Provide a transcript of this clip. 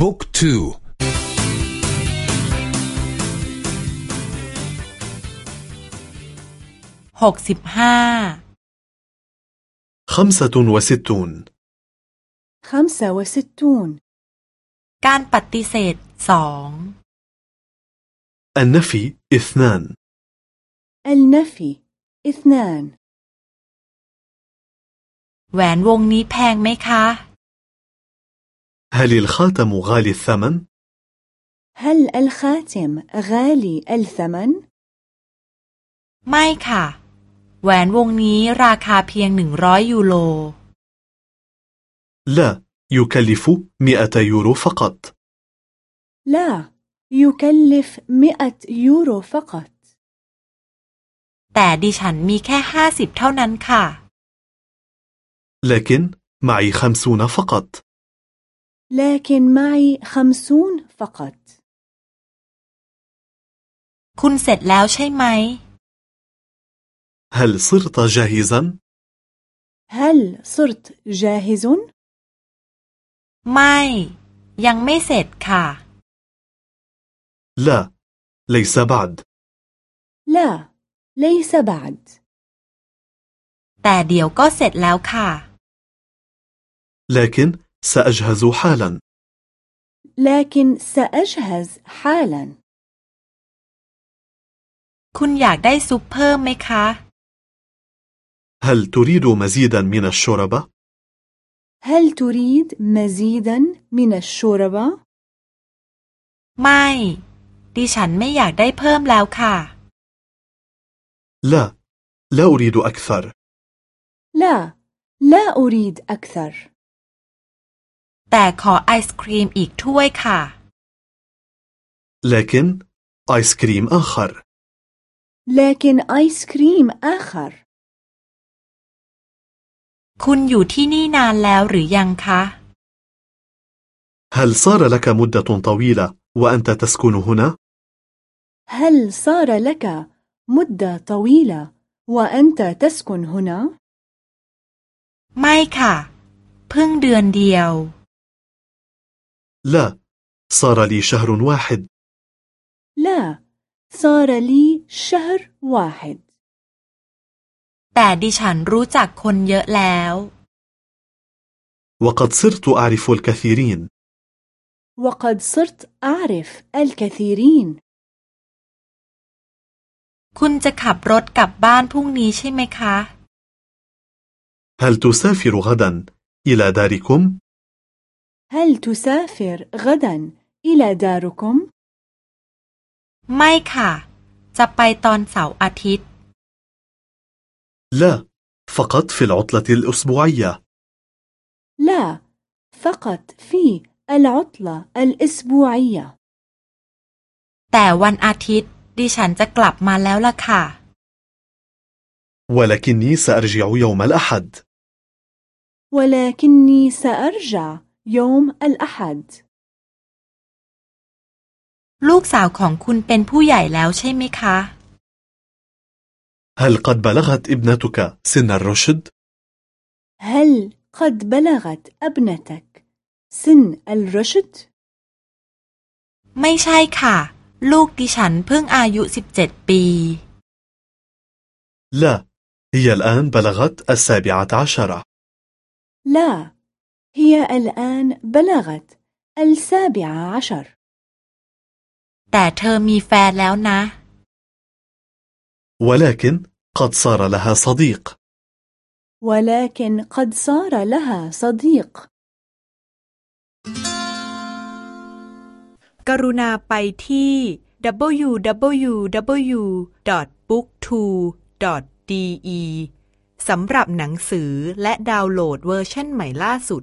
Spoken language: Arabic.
บุ๊กทูหกสิบห้า خمسة وستون خمسة وستون การปฏิเสธสอง النفي اثنان النفي اثنان แหวนวงนี้แพงไหมคะ هل الخاتم غالي الثمن؟ هل الخاتم غالي الثمن؟ ไม่ค่ะ แหวนวงนี้ราคาเพียงหนึ่งร้อยยูโร لا يكلف مئة يورو فقط لا يكلف مئة يورو فقط แต่ดิฉันมีแค่ห้าสิบเท่านั้นค่ะ لكن معي خمسون فقط لكن معي خمسون فقط คุณเสร็จแล้วใช่ไหม هل صرت جاهزا؟ هل صرت جاهز؟ ไม่ ยังไม่เสร็จค่ะ لا ليس بعد لا ليس بعد แต่เดี๋ยวก็เสร็จแล้วค่ะ لكن سأجهز حالا لكن سأجهز حالا คุณอยากได้ซุปเพิ่มไหมคะ هل تريد مزيدا من الشوربة؟ هل تريد مزيدا من الشوربة؟ ไม่ ดิฉันไม่อยากได้เพิ่มแล้วค่ะ لا لا أريد أكثر لا لا أريد أكثر แต่ขอไอศครีมอีกถ้วยค่ะ لكن آيس كريم آخر لكن آيس كريم آخر คุณอยู่ที่นี่นานแล้วหรือยังคะ هل صار لك مدة طويلة وأنت تسكن هنا؟ هل صار لك مدة طويلة وأنت تسكن هنا؟ ไม่ค่ะ เพิ่งเดือนเดียว لا صار لي شهر واحد لا صار لي شهر واحد แต่ดิฉันรู้จักคนเยอะแล้ว وقد صرت أعرف الكثيرين وقد صرت أعرف الكثيرين คุณจะขับรถกลับบ้านพรุ่งนี้ใช่ไหมคะ هل تسافر غدا إلى داركم؟ هل تسافر غدا إلى داركم؟ ไม่ค่ะ จะไปตอนเสาร์อาทิตย์ لا فقط في العطلة الأسبوعية لا فقط في العطلة الأسبوعية แต่วันอาทิตย์ ดิฉันจะกลับมาแล้วล่ะค่ะ ولكني سأرجع يوم الأحد ولكني سأرجع يوم الأحد ลูกสาวของคุณเป็นผู้ใหญ่แล้วใช่ไหมคะ هل قد بلغت ابنتك سن الرشد؟ هل قد بلغت ابنتك سن الرشد؟ ไม่ใช่ค่ะ ลูกดิฉันเพิ่งอายุสิบเจ็ดปี لا هي الآن بلغت السابعة عشرة لا هي الآن بلغت السابعة عشر แต่เธอมีแฟนแล้วนะ ولكن قد صار لها صديق ولكن قد صار لها صديق กรุณาไปที่ www.booktwo.de สำหรับหนังสือและดาวน์โหลดเวอร์ชันใหม่ล่าสุด